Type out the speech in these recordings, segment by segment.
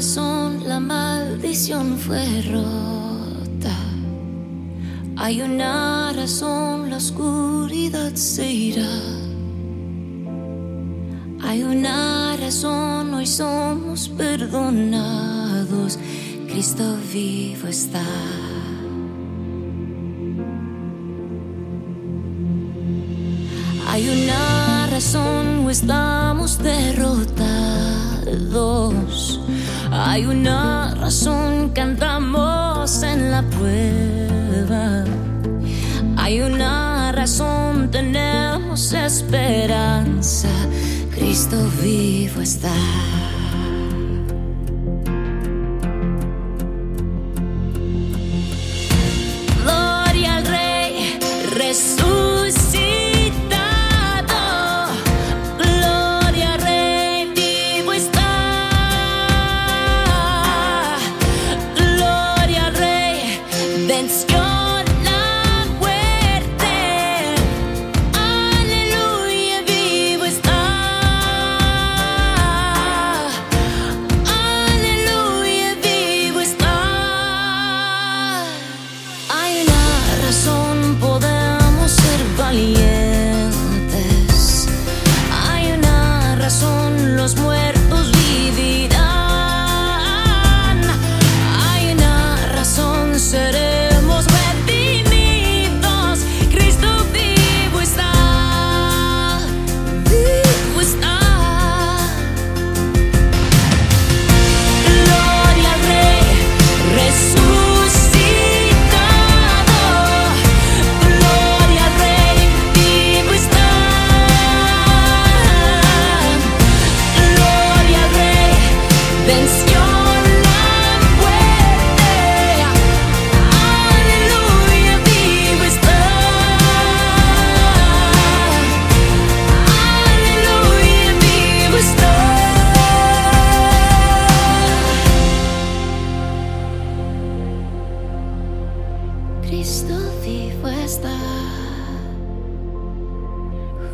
razón la maldición fue rota. Hay una razón la oscuridad se irá. Hay una razón hoy somos perdonados. Cristo vivo está. Hay una razón o estamos derrotados. Hay una razón que andamos en la prueba. Hay una razón, tenemos esperanza. Cristo vivo está.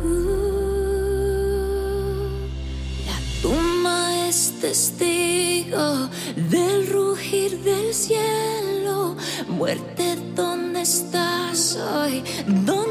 Uh, la tumba es testigo del rugir del cielo. Muerte, ¿dónde estás hoy? ¿Dónde